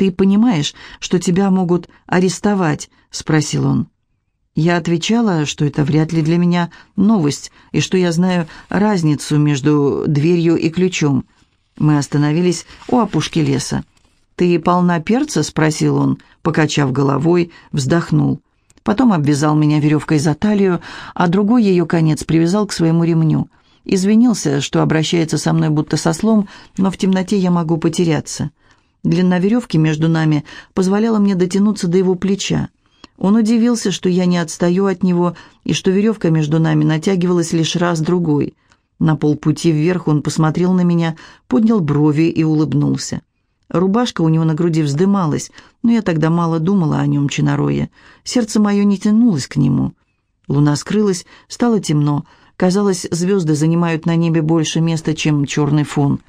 «Ты понимаешь, что тебя могут арестовать?» — спросил он. Я отвечала, что это вряд ли для меня новость, и что я знаю разницу между дверью и ключом. Мы остановились у опушки леса. «Ты полна перца?» — спросил он, покачав головой, вздохнул. Потом обвязал меня веревкой за талию, а другой ее конец привязал к своему ремню. Извинился, что обращается со мной будто со слом, но в темноте я могу потеряться. Длина веревки между нами позволяла мне дотянуться до его плеча. Он удивился, что я не отстаю от него, и что веревка между нами натягивалась лишь раз-другой. На полпути вверх он посмотрел на меня, поднял брови и улыбнулся. Рубашка у него на груди вздымалась, но я тогда мало думала о нем, Чинарое. Сердце мое не тянулось к нему. Луна скрылась, стало темно. Казалось, звезды занимают на небе больше места, чем черный фон.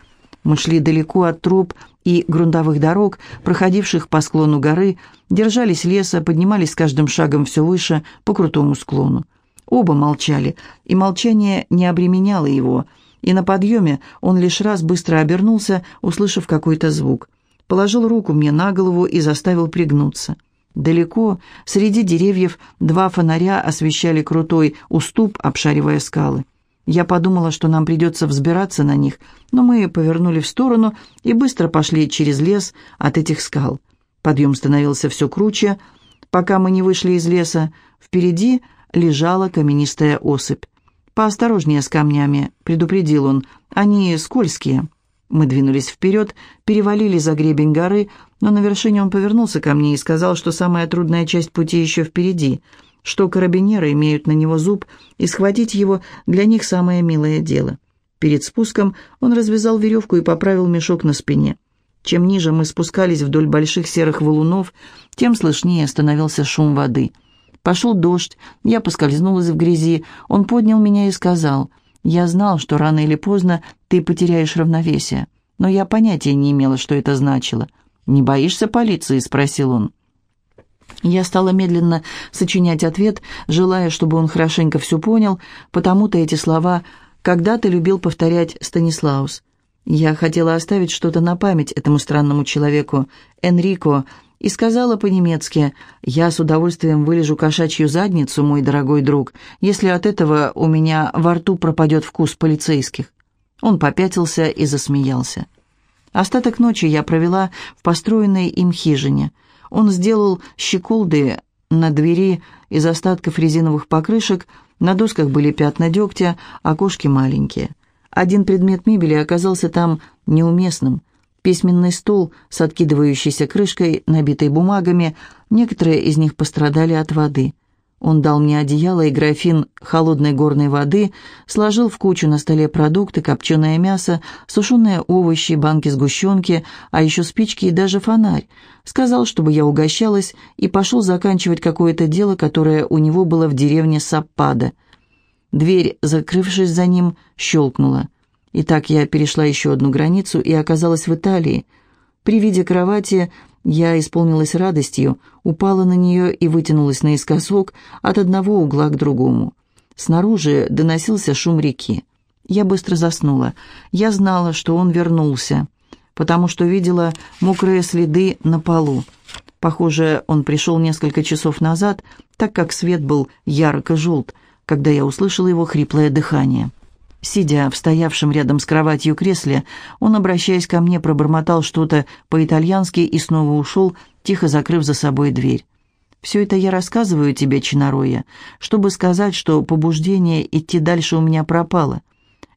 Мы шли далеко от троп и грунтовых дорог, проходивших по склону горы, держались леса, поднимались с каждым шагом все выше по крутому склону. Оба молчали, и молчание не обременяло его, и на подъеме он лишь раз быстро обернулся, услышав какой-то звук. Положил руку мне на голову и заставил пригнуться. Далеко, среди деревьев, два фонаря освещали крутой уступ, обшаривая скалы. Я подумала, что нам придется взбираться на них, но мы повернули в сторону и быстро пошли через лес от этих скал. Подъем становился все круче, пока мы не вышли из леса. Впереди лежала каменистая осыпь. «Поосторожнее с камнями», — предупредил он, — «они скользкие». Мы двинулись вперед, перевалили за гребень горы, но на вершине он повернулся ко мне и сказал, что самая трудная часть пути еще впереди — что карабинеры имеют на него зуб, и схватить его для них самое милое дело. Перед спуском он развязал веревку и поправил мешок на спине. Чем ниже мы спускались вдоль больших серых валунов, тем слышнее становился шум воды. Пошел дождь, я поскользнулась в грязи, он поднял меня и сказал, «Я знал, что рано или поздно ты потеряешь равновесие, но я понятия не имела, что это значило». «Не боишься полиции?» — спросил он. Я стала медленно сочинять ответ, желая, чтобы он хорошенько все понял, потому-то эти слова когда-то любил повторять Станислаус. Я хотела оставить что-то на память этому странному человеку, Энрико, и сказала по-немецки, «Я с удовольствием вылежу кошачью задницу, мой дорогой друг, если от этого у меня во рту пропадет вкус полицейских». Он попятился и засмеялся. Остаток ночи я провела в построенной им хижине – он сделал щеколды на двери из остатков резиновых покрышек, на досках были пятна дегтя, окошки маленькие. Один предмет мебели оказался там неуместным. Письменный стол с откидывающейся крышкой, набитой бумагами, некоторые из них пострадали от воды. Он дал мне одеяло и графин холодной горной воды, сложил в кучу на столе продукты, копченое мясо, сушеные овощи, банки сгущенки, а еще спички и даже фонарь. Сказал, чтобы я угощалась, и пошел заканчивать какое-то дело, которое у него было в деревне Саппада. Дверь, закрывшись за ним, щелкнула. И так я перешла еще одну границу и оказалась в Италии. При виде кровати я исполнилась радостью, упала на нее и вытянулась наискосок от одного угла к другому. Снаружи доносился шум реки. Я быстро заснула. Я знала, что он вернулся, потому что видела мокрые следы на полу. Похоже, он пришел несколько часов назад, так как свет был ярко-желт, когда я услышала его хриплое дыхание. Сидя в стоявшем рядом с кроватью кресле, он, обращаясь ко мне, пробормотал что-то по-итальянски и снова ушел, тихо закрыв за собой дверь. «Все это я рассказываю тебе, Чинароя, чтобы сказать, что побуждение идти дальше у меня пропало.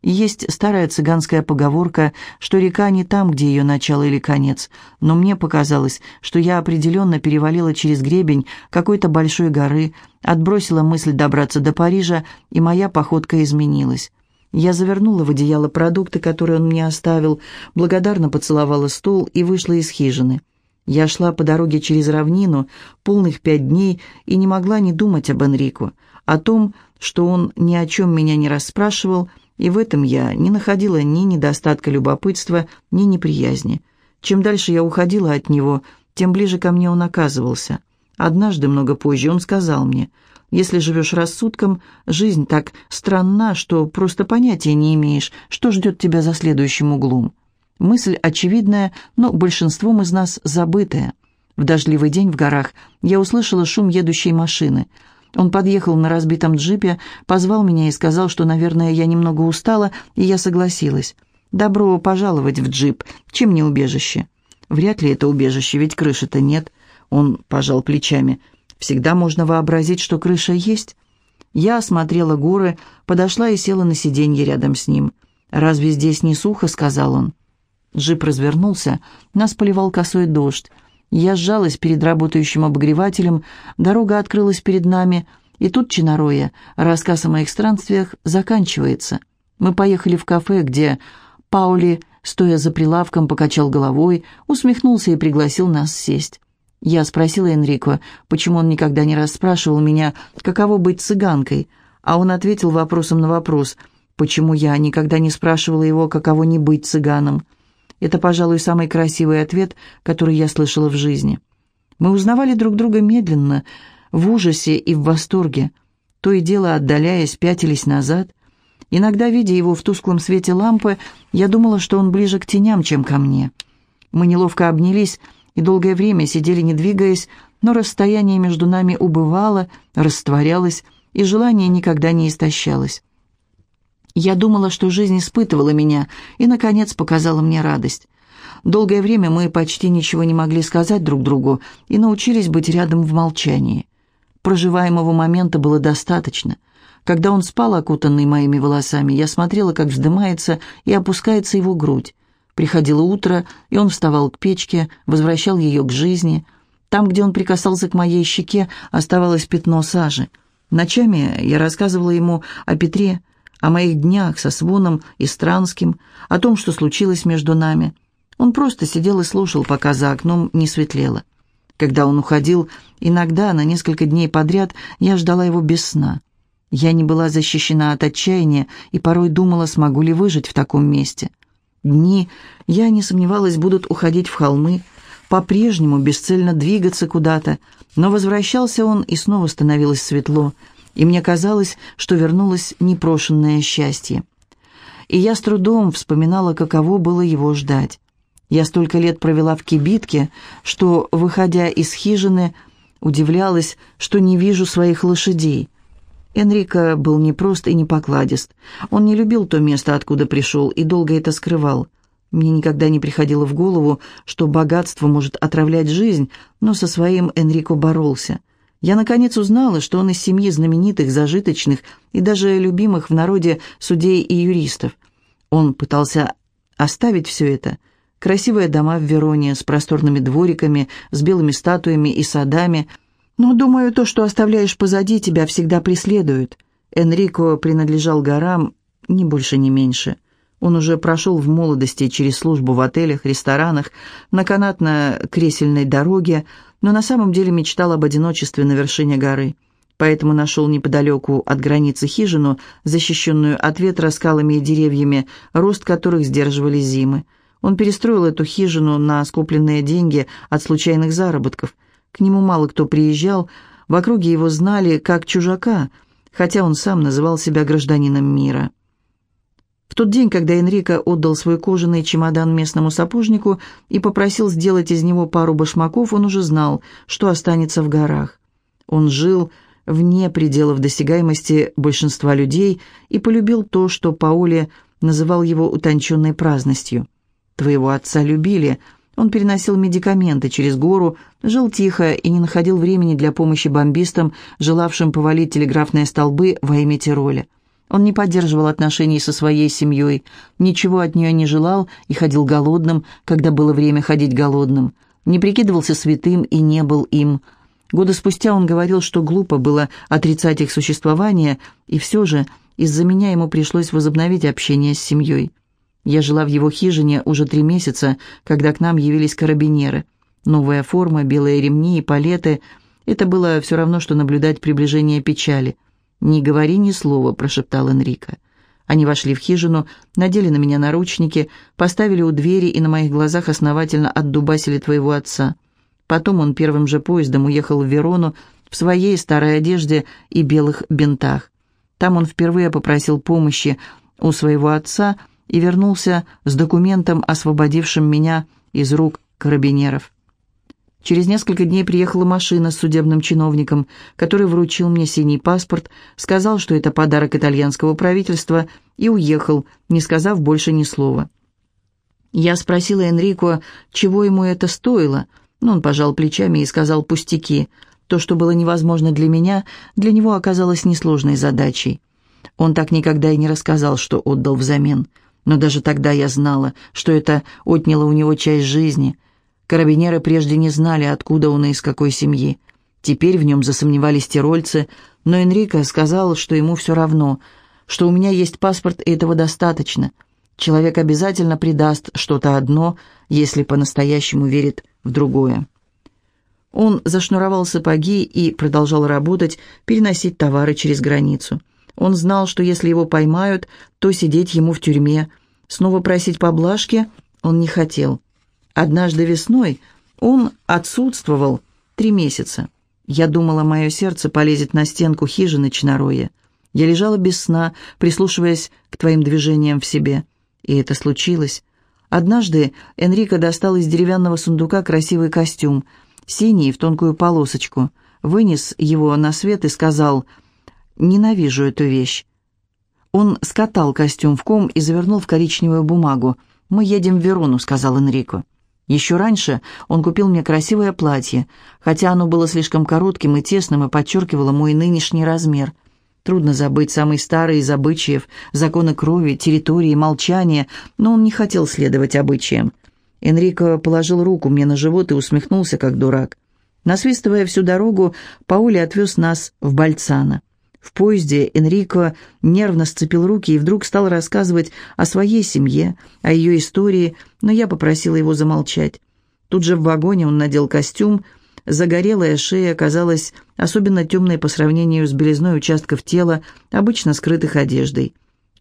Есть старая цыганская поговорка, что река не там, где ее начало или конец, но мне показалось, что я определенно перевалила через гребень какой-то большой горы, отбросила мысль добраться до Парижа, и моя походка изменилась». Я завернула в одеяло продукты, которые он мне оставил, благодарно поцеловала стол и вышла из хижины. Я шла по дороге через равнину полных пять дней и не могла не думать об Энрико, о том, что он ни о чем меня не расспрашивал, и в этом я не находила ни недостатка любопытства, ни неприязни. Чем дальше я уходила от него, тем ближе ко мне он оказывался. Однажды, много позже, он сказал мне – если живешь рассудком, жизнь так странна, что просто понятия не имеешь, что ждет тебя за следующим углом. Мысль очевидная, но большинством из нас забытая. В дождливый день в горах я услышала шум едущей машины. Он подъехал на разбитом джипе, позвал меня и сказал, что, наверное, я немного устала, и я согласилась. «Добро пожаловать в джип. Чем не убежище?» «Вряд ли это убежище, ведь крыши-то нет». Он пожал плечами. «Всегда можно вообразить, что крыша есть». Я осмотрела горы, подошла и села на сиденье рядом с ним. «Разве здесь не сухо?» — сказал он. Джип развернулся, нас поливал косой дождь. Я сжалась перед работающим обогревателем, дорога открылась перед нами, и тут, Чинароя, рассказ о моих странствиях заканчивается. Мы поехали в кафе, где Паули, стоя за прилавком, покачал головой, усмехнулся и пригласил нас сесть. Я спросила Энрико, почему он никогда не расспрашивал меня, каково быть цыганкой, а он ответил вопросом на вопрос, почему я никогда не спрашивала его, каково не быть цыганом. Это, пожалуй, самый красивый ответ, который я слышала в жизни. Мы узнавали друг друга медленно, в ужасе и в восторге. То и дело, отдаляясь, пятились назад. Иногда, видя его в тусклом свете лампы, я думала, что он ближе к теням, чем ко мне. Мы неловко обнялись и долгое время сидели, не двигаясь, но расстояние между нами убывало, растворялось, и желание никогда не истощалось. Я думала, что жизнь испытывала меня и, наконец, показала мне радость. Долгое время мы почти ничего не могли сказать друг другу и научились быть рядом в молчании. Проживаемого момента было достаточно. Когда он спал, окутанный моими волосами, я смотрела, как вздымается и опускается его грудь. Приходило утро, и он вставал к печке, возвращал ее к жизни. Там, где он прикасался к моей щеке, оставалось пятно сажи. Ночами я рассказывала ему о Петре, о моих днях со Своном и Странским, о том, что случилось между нами. Он просто сидел и слушал, пока за окном не светлело. Когда он уходил, иногда на несколько дней подряд я ждала его без сна. Я не была защищена от отчаяния и порой думала, смогу ли выжить в таком месте. Дни, я не сомневалась, будут уходить в холмы, по-прежнему бесцельно двигаться куда-то, но возвращался он, и снова становилось светло — и мне казалось, что вернулось непрошенное счастье. И я с трудом вспоминала, каково было его ждать. Я столько лет провела в кибитке, что, выходя из хижины, удивлялась, что не вижу своих лошадей. Энрико был непрост и непокладист. Он не любил то место, откуда пришел, и долго это скрывал. Мне никогда не приходило в голову, что богатство может отравлять жизнь, но со своим Энрико боролся – я, наконец, узнала, что он из семьи знаменитых, зажиточных и даже любимых в народе судей и юристов. Он пытался оставить все это. Красивые дома в Вероне с просторными двориками, с белыми статуями и садами. Но, думаю, то, что оставляешь позади, тебя всегда преследует. Энрико принадлежал горам, ни больше, ни меньше. Он уже прошел в молодости через службу в отелях, ресторанах, на канатно-кресельной дороге, но на самом деле мечтал об одиночестве на вершине горы. Поэтому нашел неподалеку от границы хижину, защищенную от ветра скалами и деревьями, рост которых сдерживали зимы. Он перестроил эту хижину на скопленные деньги от случайных заработков. К нему мало кто приезжал, в округе его знали как чужака, хотя он сам называл себя гражданином мира. В тот день, когда Энрико отдал свой кожаный чемодан местному сапожнику и попросил сделать из него пару башмаков, он уже знал, что останется в горах. Он жил вне пределов досягаемости большинства людей и полюбил то, что Паоле называл его утонченной праздностью. «Твоего отца любили», он переносил медикаменты через гору, жил тихо и не находил времени для помощи бомбистам, желавшим повалить телеграфные столбы во имя Тироля. Он не поддерживал отношений со своей семьей, ничего от нее не желал и ходил голодным, когда было время ходить голодным. Не прикидывался святым и не был им. Годы спустя он говорил, что глупо было отрицать их существование, и все же из-за меня ему пришлось возобновить общение с семьей. Я жила в его хижине уже три месяца, когда к нам явились карабинеры. Новая форма, белые ремни и палеты — это было все равно, что наблюдать приближение печали. «Не говори ни слова», — прошептал Энрико. Они вошли в хижину, надели на меня наручники, поставили у двери и на моих глазах основательно отдубасили твоего отца. Потом он первым же поездом уехал в Верону в своей старой одежде и белых бинтах. Там он впервые попросил помощи у своего отца, и вернулся с документом, освободившим меня из рук карабинеров. Через несколько дней приехала машина с судебным чиновником, который вручил мне синий паспорт, сказал, что это подарок итальянского правительства, и уехал, не сказав больше ни слова. Я спросила Энрико, чего ему это стоило, но он пожал плечами и сказал пустяки. То, что было невозможно для меня, для него оказалось несложной задачей. Он так никогда и не рассказал, что отдал взамен. Но даже тогда я знала, что это отняло у него часть жизни – Карабинеры прежде не знали, откуда он и из какой семьи. Теперь в нем засомневались тирольцы, но Энрико сказал, что ему все равно, что у меня есть паспорт, и этого достаточно. Человек обязательно предаст что-то одно, если по-настоящему верит в другое. Он зашнуровал сапоги и продолжал работать, переносить товары через границу. Он знал, что если его поймают, то сидеть ему в тюрьме. Снова просить поблажки он не хотел. Однажды весной он отсутствовал три месяца. Я думала, мое сердце полезет на стенку хижины Чинароя. Я лежала без сна, прислушиваясь к твоим движениям в себе. И это случилось. Однажды Энрико достал из деревянного сундука красивый костюм, синий в тонкую полосочку, вынес его на свет и сказал «Ненавижу эту вещь». Он скатал костюм в ком и завернул в коричневую бумагу. «Мы едем в Верону», — сказал Энрико. Еще раньше он купил мне красивое платье, хотя оно было слишком коротким и тесным и подчеркивало мой нынешний размер. Трудно забыть самый старый из обычаев, законы крови, территории, молчания, но он не хотел следовать обычаям. Энрико положил руку мне на живот и усмехнулся, как дурак. Насвистывая всю дорогу, Паули отвез нас в Бальцано. В поезде Энрико нервно сцепил руки и вдруг стал рассказывать о своей семье, о ее истории, но я попросила его замолчать. Тут же в вагоне он надел костюм, загорелая шея казалась особенно темной по сравнению с белизной участков тела, обычно скрытых одеждой.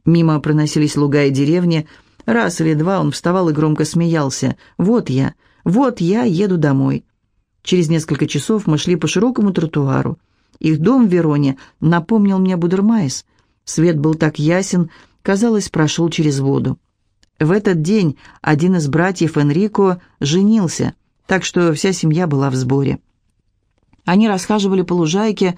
Мимо проносились луга и деревни. Раз или два он вставал и громко смеялся. «Вот я, вот я еду домой». Через несколько часов мы шли по широкому тротуару. Их дом в Вероне напомнил мне Будермайс. Свет был так ясен, казалось, прошел через воду. В этот день один из братьев Энрико женился, так что вся семья была в сборе. Они расхаживали по лужайке,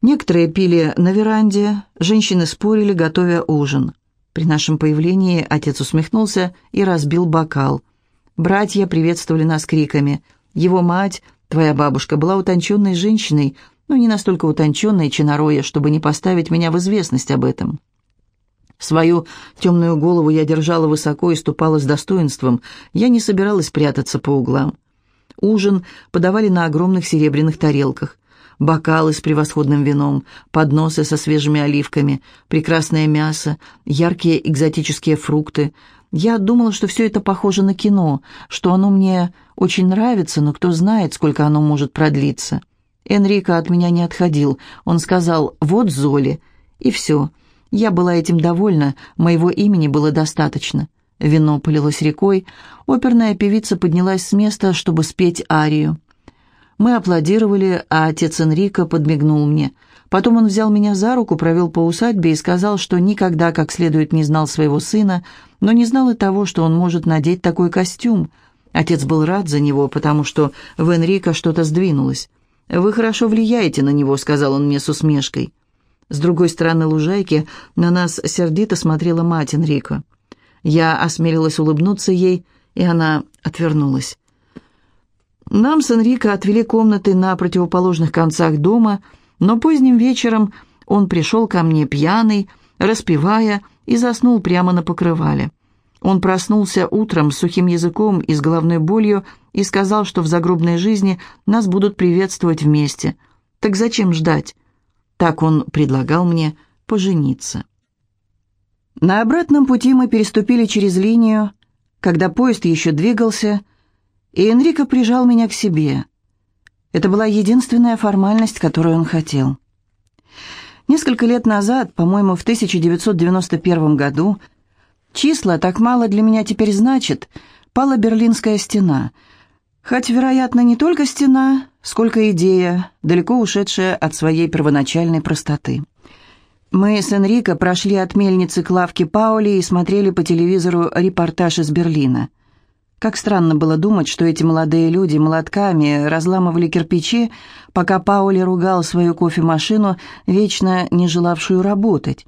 некоторые пили на веранде, женщины спорили, готовя ужин. При нашем появлении отец усмехнулся и разбил бокал. Братья приветствовали нас криками. Его мать Твоя бабушка была утонченной женщиной, но не настолько утонченной, чинороя, чтобы не поставить меня в известность об этом. Свою темную голову я держала высоко и ступала с достоинством. Я не собиралась прятаться по углам. Ужин подавали на огромных серебряных тарелках. Бокалы с превосходным вином, подносы со свежими оливками, прекрасное мясо, яркие экзотические фрукты — я думала, что все это похоже на кино, что оно мне очень нравится, но кто знает, сколько оно может продлиться. Энрико от меня не отходил. Он сказал «Вот Золи». И все. Я была этим довольна, моего имени было достаточно. Вино полилось рекой, оперная певица поднялась с места, чтобы спеть арию. Мы аплодировали, а отец Энрико подмигнул мне – Потом он взял меня за руку, провел по усадьбе и сказал, что никогда как следует не знал своего сына, но не знал и того, что он может надеть такой костюм. Отец был рад за него, потому что в Энрико что-то сдвинулось. «Вы хорошо влияете на него», — сказал он мне с усмешкой. С другой стороны лужайки на нас сердито смотрела мать Энрико. Я осмелилась улыбнуться ей, и она отвернулась. Нам с Энрико отвели комнаты на противоположных концах дома — но поздним вечером он пришел ко мне пьяный, распевая, и заснул прямо на покрывале. Он проснулся утром с сухим языком и с головной болью и сказал, что в загробной жизни нас будут приветствовать вместе. Так зачем ждать? Так он предлагал мне пожениться. На обратном пути мы переступили через линию, когда поезд еще двигался, и Энрико прижал меня к себе – это была единственная формальность, которую он хотел. Несколько лет назад, по-моему, в 1991 году, числа так мало для меня теперь значит, пала Берлинская стена. Хоть, вероятно, не только стена, сколько идея, далеко ушедшая от своей первоначальной простоты. Мы с Энрико прошли от мельницы к лавке Паули и смотрели по телевизору репортаж из Берлина. Как странно было думать, что эти молодые люди молотками разламывали кирпичи, пока Паули ругал свою кофемашину, вечно не желавшую работать.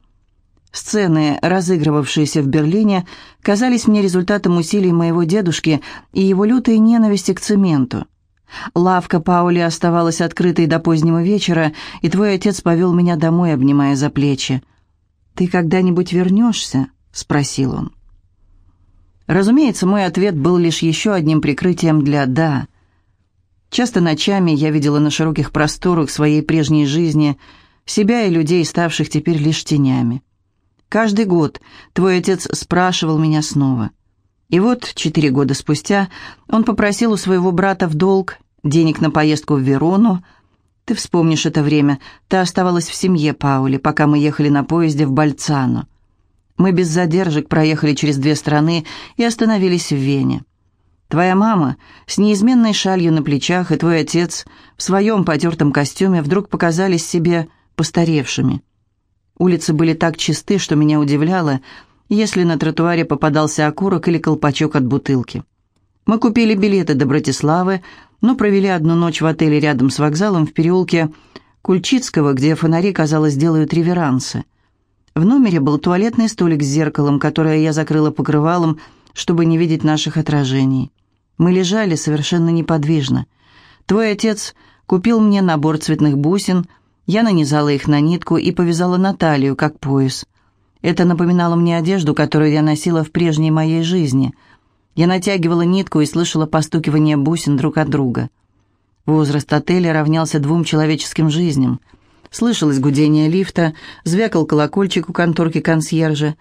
Сцены, разыгрывавшиеся в Берлине, казались мне результатом усилий моего дедушки и его лютой ненависти к цементу. Лавка Паули оставалась открытой до позднего вечера, и твой отец повел меня домой, обнимая за плечи. «Ты когда-нибудь вернешься?» — спросил он. Разумеется, мой ответ был лишь еще одним прикрытием для «да». Часто ночами я видела на широких просторах своей прежней жизни себя и людей, ставших теперь лишь тенями. Каждый год твой отец спрашивал меня снова. И вот, четыре года спустя, он попросил у своего брата в долг денег на поездку в Верону. Ты вспомнишь это время. Ты оставалась в семье Паули, пока мы ехали на поезде в Бальцано. Мы без задержек проехали через две страны и остановились в Вене. Твоя мама с неизменной шалью на плечах и твой отец в своем потертом костюме вдруг показались себе постаревшими. Улицы были так чисты, что меня удивляло, если на тротуаре попадался окурок или колпачок от бутылки. Мы купили билеты до Братиславы, но провели одну ночь в отеле рядом с вокзалом в переулке Кульчицкого, где фонари, казалось, делают реверансы. В номере был туалетный столик с зеркалом, которое я закрыла покрывалом, чтобы не видеть наших отражений. Мы лежали совершенно неподвижно. Твой отец купил мне набор цветных бусин, я нанизала их на нитку и повязала на талию, как пояс. Это напоминало мне одежду, которую я носила в прежней моей жизни. Я натягивала нитку и слышала постукивание бусин друг от друга. Возраст отеля равнялся двум человеческим жизням. Слышалось гудение лифта, звякал колокольчик у конторки консьержа.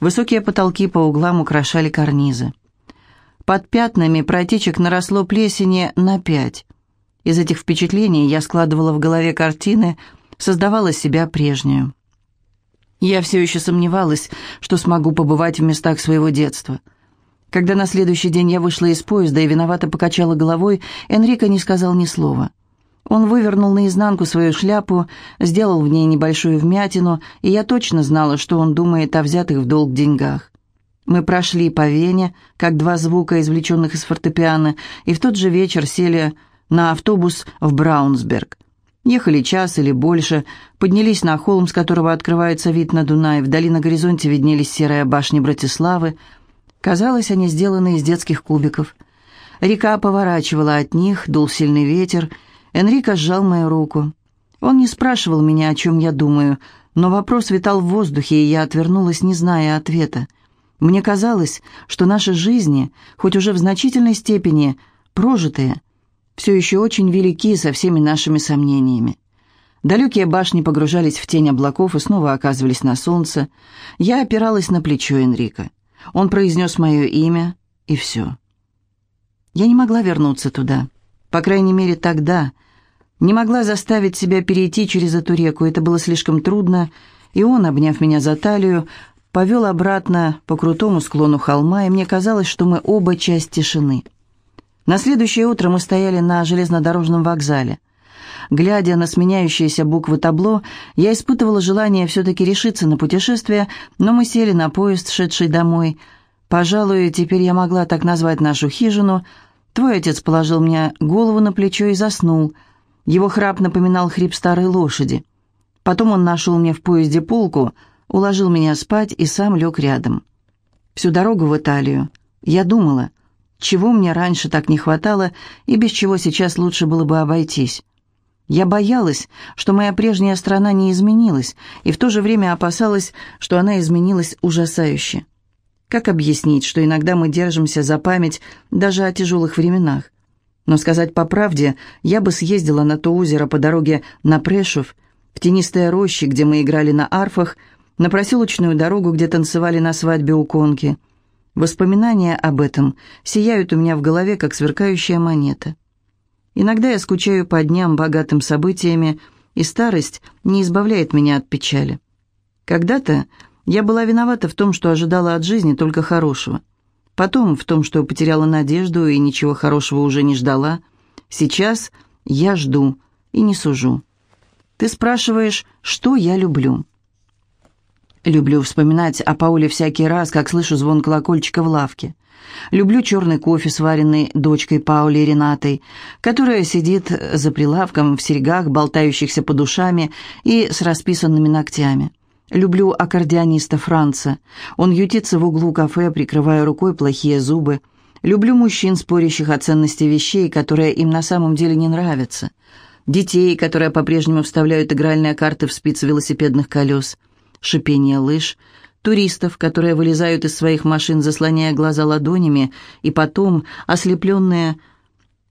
Высокие потолки по углам украшали карнизы. Под пятнами протечек наросло плесени на пять. Из этих впечатлений я складывала в голове картины, создавала себя прежнюю. Я все еще сомневалась, что смогу побывать в местах своего детства. Когда на следующий день я вышла из поезда и виновато покачала головой, Энрико не сказал ни слова. Он вывернул наизнанку свою шляпу, сделал в ней небольшую вмятину, и я точно знала, что он думает о взятых в долг деньгах. Мы прошли по Вене, как два звука, извлеченных из фортепиано, и в тот же вечер сели на автобус в Браунсберг. Ехали час или больше, поднялись на холм, с которого открывается вид на Дунай, вдали на горизонте виднелись серые башни Братиславы. Казалось, они сделаны из детских кубиков. Река поворачивала от них, дул сильный ветер. Энрико сжал мою руку. Он не спрашивал меня, о чем я думаю, но вопрос витал в воздухе, и я отвернулась, не зная ответа. Мне казалось, что наши жизни, хоть уже в значительной степени прожитые, все еще очень велики со всеми нашими сомнениями. Далекие башни погружались в тень облаков и снова оказывались на солнце. Я опиралась на плечо Энрика. Он произнес мое имя, и все. Я не могла вернуться туда. По крайней мере, тогда. Не могла заставить себя перейти через эту реку. Это было слишком трудно, и он, обняв меня за талию, повел обратно по крутому склону холма, и мне казалось, что мы оба часть тишины. На следующее утро мы стояли на железнодорожном вокзале. Глядя на сменяющиеся буквы табло, я испытывала желание все-таки решиться на путешествие, но мы сели на поезд, шедший домой. Пожалуй, теперь я могла так назвать нашу хижину. Твой отец положил мне голову на плечо и заснул. Его храп напоминал хрип старой лошади. Потом он нашел мне в поезде полку, уложил меня спать и сам лег рядом. Всю дорогу в Италию я думала — чего мне раньше так не хватало и без чего сейчас лучше было бы обойтись. Я боялась, что моя прежняя страна не изменилась, и в то же время опасалась, что она изменилась ужасающе. Как объяснить, что иногда мы держимся за память даже о тяжелых временах? Но сказать по правде, я бы съездила на то озеро по дороге на Прешев, в тенистые рощи, где мы играли на арфах, на проселочную дорогу, где танцевали на свадьбе у конки – Воспоминания об этом сияют у меня в голове, как сверкающая монета. Иногда я скучаю по дням, богатым событиями, и старость не избавляет меня от печали. Когда-то я была виновата в том, что ожидала от жизни только хорошего. Потом в том, что потеряла надежду и ничего хорошего уже не ждала. Сейчас я жду и не сужу. Ты спрашиваешь, что я люблю. Люблю вспоминать о Пауле всякий раз, как слышу звон колокольчика в лавке. Люблю черный кофе, сваренный дочкой Паули Ренатой, которая сидит за прилавком в серьгах, болтающихся под ушами и с расписанными ногтями. Люблю аккордеониста Франца. Он ютится в углу кафе, прикрывая рукой плохие зубы. Люблю мужчин, спорящих о ценности вещей, которые им на самом деле не нравятся. Детей, которые по-прежнему вставляют игральные карты в спицы велосипедных колес. Шипение лыж — туристов, которые вылезают из своих машин, заслоняя глаза ладонями, и потом, ослепленные,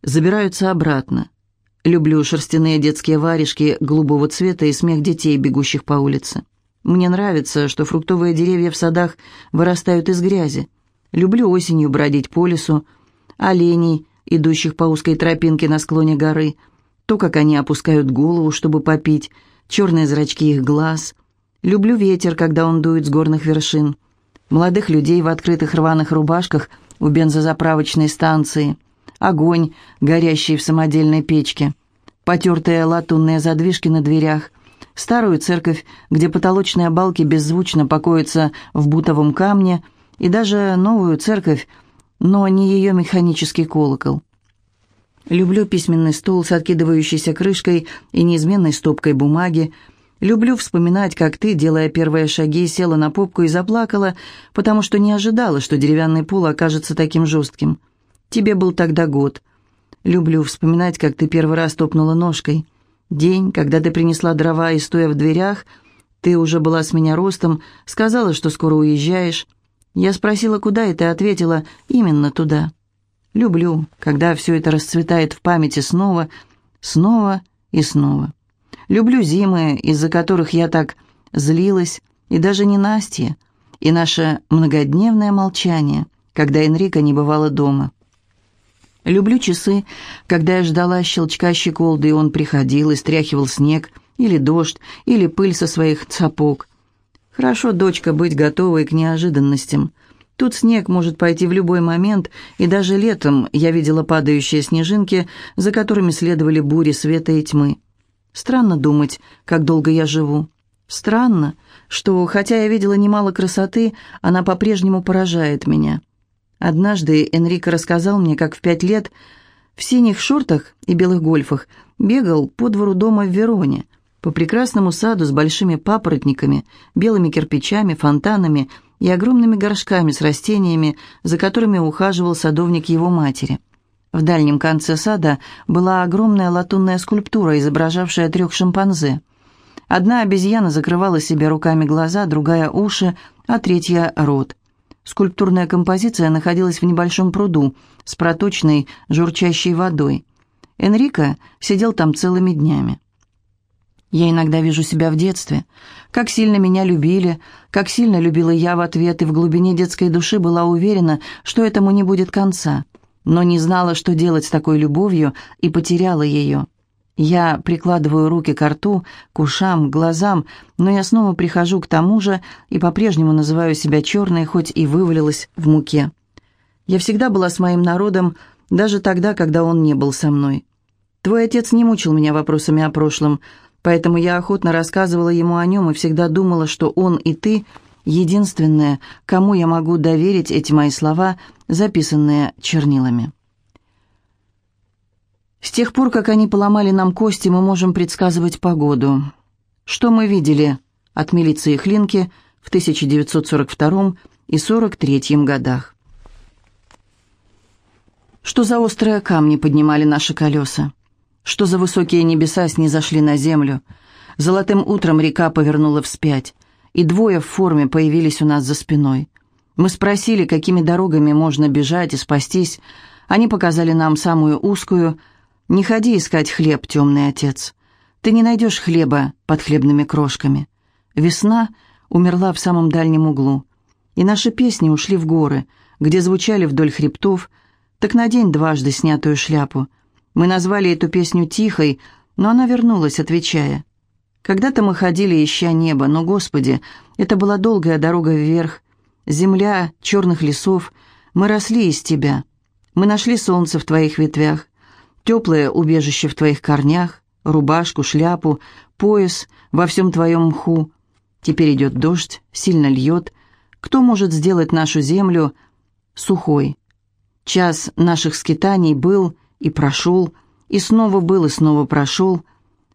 забираются обратно. Люблю шерстяные детские варежки голубого цвета и смех детей, бегущих по улице. Мне нравится, что фруктовые деревья в садах вырастают из грязи. Люблю осенью бродить по лесу, оленей, идущих по узкой тропинке на склоне горы, то, как они опускают голову, чтобы попить, черные зрачки их глаз, Люблю ветер, когда он дует с горных вершин. Молодых людей в открытых рваных рубашках у бензозаправочной станции. Огонь, горящий в самодельной печке. Потертые латунные задвижки на дверях. Старую церковь, где потолочные балки беззвучно покоятся в бутовом камне. И даже новую церковь, но не ее механический колокол. Люблю письменный стол с откидывающейся крышкой и неизменной стопкой бумаги, Люблю вспоминать, как ты, делая первые шаги, села на попку и заплакала, потому что не ожидала, что деревянный пол окажется таким жестким. Тебе был тогда год. Люблю вспоминать, как ты первый раз топнула ножкой. День, когда ты принесла дрова и, стоя в дверях, ты уже была с меня ростом, сказала, что скоро уезжаешь. Я спросила, куда, и ты ответила, именно туда. Люблю, когда все это расцветает в памяти снова, снова и снова. Люблю зимы, из-за которых я так злилась, и даже не Настя, и наше многодневное молчание, когда Энрика не бывала дома. Люблю часы, когда я ждала щелчка щеколды, и он приходил и стряхивал снег, или дождь, или пыль со своих сапог. Хорошо, дочка, быть готовой к неожиданностям. Тут снег может пойти в любой момент, и даже летом я видела падающие снежинки, за которыми следовали бури света и тьмы. Странно думать, как долго я живу. Странно, что, хотя я видела немало красоты, она по-прежнему поражает меня. Однажды Энрико рассказал мне, как в пять лет в синих шортах и белых гольфах бегал по двору дома в Вероне, по прекрасному саду с большими папоротниками, белыми кирпичами, фонтанами и огромными горшками с растениями, за которыми ухаживал садовник его матери. В дальнем конце сада была огромная латунная скульптура, изображавшая трех шимпанзе. Одна обезьяна закрывала себе руками глаза, другая – уши, а третья – рот. Скульптурная композиция находилась в небольшом пруду с проточной, журчащей водой. Энрико сидел там целыми днями. Я иногда вижу себя в детстве. Как сильно меня любили, как сильно любила я в ответ, и в глубине детской души была уверена, что этому не будет конца но не знала, что делать с такой любовью, и потеряла ее. Я прикладываю руки к рту, к ушам, к глазам, но я снова прихожу к тому же и по-прежнему называю себя черной, хоть и вывалилась в муке. Я всегда была с моим народом, даже тогда, когда он не был со мной. Твой отец не мучил меня вопросами о прошлом, поэтому я охотно рассказывала ему о нем и всегда думала, что он и ты — единственное, кому я могу доверить эти мои слова — записанные чернилами. С тех пор, как они поломали нам кости, мы можем предсказывать погоду. Что мы видели от милиции Хлинки в 1942 и 43 годах? Что за острые камни поднимали наши колеса? Что за высокие небеса снизошли на землю? Золотым утром река повернула вспять, и двое в форме появились у нас за спиной. Мы спросили, какими дорогами можно бежать и спастись. Они показали нам самую узкую. «Не ходи искать хлеб, темный отец. Ты не найдешь хлеба под хлебными крошками». Весна умерла в самом дальнем углу. И наши песни ушли в горы, где звучали вдоль хребтов. Так надень дважды снятую шляпу. Мы назвали эту песню «Тихой», но она вернулась, отвечая. Когда-то мы ходили, ища небо, но, Господи, это была долгая дорога вверх, земля черных лесов, мы росли из тебя. Мы нашли солнце в твоих ветвях, теплое убежище в твоих корнях, рубашку, шляпу, пояс во всем твоем мху. Теперь идет дождь, сильно льет. Кто может сделать нашу землю сухой? Час наших скитаний был и прошел, и снова был и снова прошел.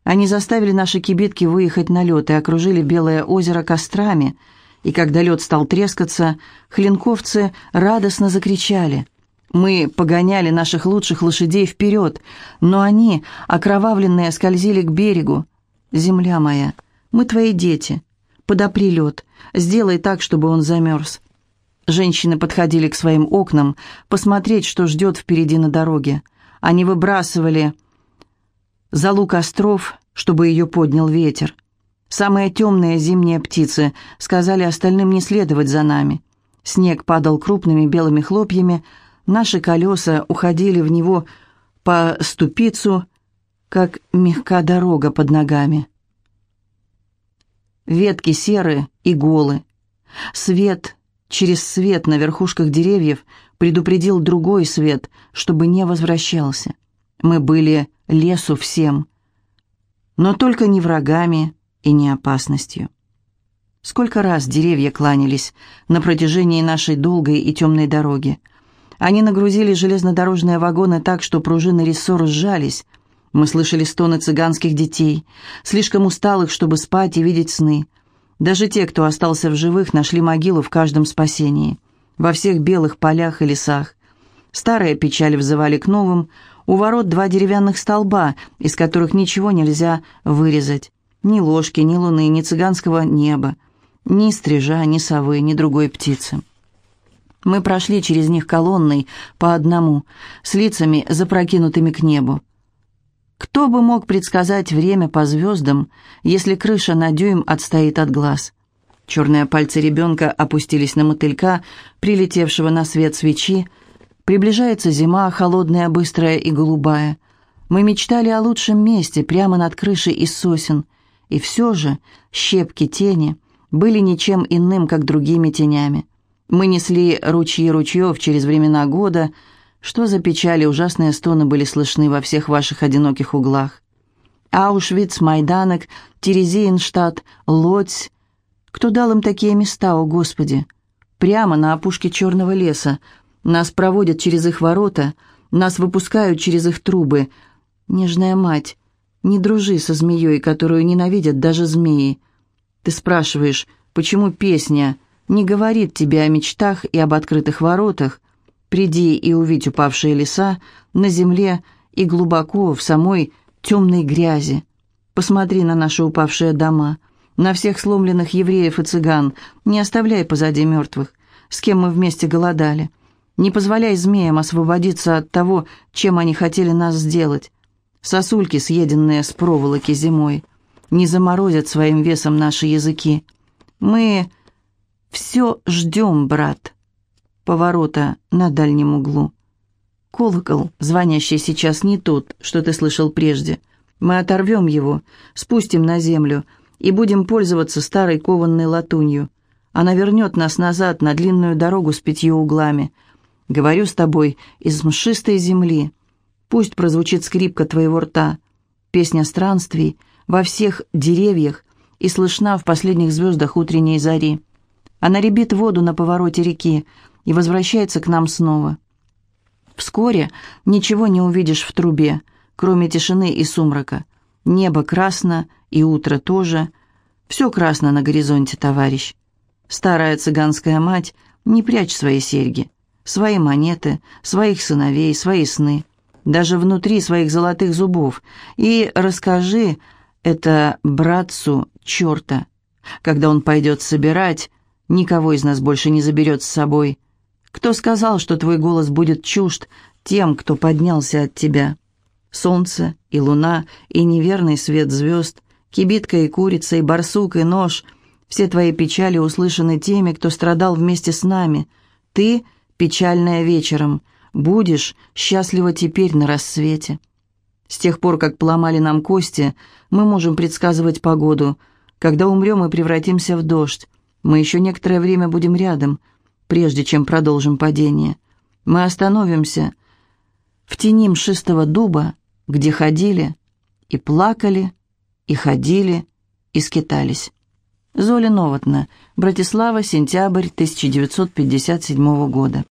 Они заставили наши кибитки выехать на лед и окружили Белое озеро кострами, и когда лед стал трескаться, хлинковцы радостно закричали. Мы погоняли наших лучших лошадей вперед, но они, окровавленные, скользили к берегу. «Земля моя, мы твои дети. Подопри лед, сделай так, чтобы он замерз». Женщины подходили к своим окнам посмотреть, что ждет впереди на дороге. Они выбрасывали залу костров, чтобы ее поднял ветер. Самые темные зимние птицы сказали остальным не следовать за нами. Снег падал крупными белыми хлопьями, наши колеса уходили в него по ступицу, как мягка дорога под ногами. Ветки серые и голы. Свет через свет на верхушках деревьев предупредил другой свет, чтобы не возвращался. Мы были лесу всем, но только не врагами и не опасностью. Сколько раз деревья кланялись на протяжении нашей долгой и темной дороги. Они нагрузили железнодорожные вагоны так, что пружины рессор сжались. Мы слышали стоны цыганских детей, слишком усталых, чтобы спать и видеть сны. Даже те, кто остался в живых, нашли могилу в каждом спасении. Во всех белых полях и лесах. Старые печали взывали к новым, у ворот два деревянных столба, из которых ничего нельзя вырезать. Ни ложки, ни луны, ни цыганского неба, ни стрижа, ни совы, ни другой птицы. Мы прошли через них колонной по одному, с лицами запрокинутыми к небу. Кто бы мог предсказать время по звездам, если крыша на дюйм отстоит от глаз? Черные пальцы ребенка опустились на мотылька, прилетевшего на свет свечи, Приближается зима, холодная, быстрая и голубая. Мы мечтали о лучшем месте, прямо над крышей из сосен. И все же щепки тени были ничем иным, как другими тенями. Мы несли ручьи ручьев через времена года. Что за печали, ужасные стоны были слышны во всех ваших одиноких углах. Аушвиц, Майданок, Терезиенштадт, Лодзь. Кто дал им такие места, о Господи? Прямо на опушке черного леса, нас проводят через их ворота, нас выпускают через их трубы. Нежная мать, не дружи со змеей, которую ненавидят даже змеи. Ты спрашиваешь, почему песня не говорит тебе о мечтах и об открытых воротах? Приди и увидь упавшие леса на земле и глубоко в самой темной грязи. Посмотри на наши упавшие дома, на всех сломленных евреев и цыган. Не оставляй позади мертвых, с кем мы вместе голодали. Не позволяй змеям освободиться от того, чем они хотели нас сделать. Сосульки, съеденные с проволоки зимой, не заморозят своим весом наши языки. Мы все ждем, брат. Поворота на дальнем углу. Колокол, звонящий сейчас, не тот, что ты слышал прежде. Мы оторвем его, спустим на землю и будем пользоваться старой кованной латунью. Она вернет нас назад на длинную дорогу с пятью углами — Говорю с тобой из мшистой земли. Пусть прозвучит скрипка твоего рта, песня странствий во всех деревьях и слышна в последних звездах утренней зари. Она ребит воду на повороте реки и возвращается к нам снова. Вскоре ничего не увидишь в трубе, кроме тишины и сумрака. Небо красно, и утро тоже. Все красно на горизонте, товарищ. Старая цыганская мать, не прячь свои серьги свои монеты, своих сыновей, свои сны, даже внутри своих золотых зубов, и расскажи это братцу черта. Когда он пойдет собирать, никого из нас больше не заберет с собой. Кто сказал, что твой голос будет чужд тем, кто поднялся от тебя? Солнце и луна, и неверный свет звезд, кибитка и курица, и барсук, и нож — все твои печали услышаны теми, кто страдал вместе с нами. Ты — печальная вечером, будешь счастлива теперь на рассвете. С тех пор, как поломали нам кости, мы можем предсказывать погоду. Когда умрем и превратимся в дождь, мы еще некоторое время будем рядом, прежде чем продолжим падение. Мы остановимся в тени мшистого дуба, где ходили и плакали, и ходили, и скитались. Золя Новотна. Братислава, сентябрь 1957 года.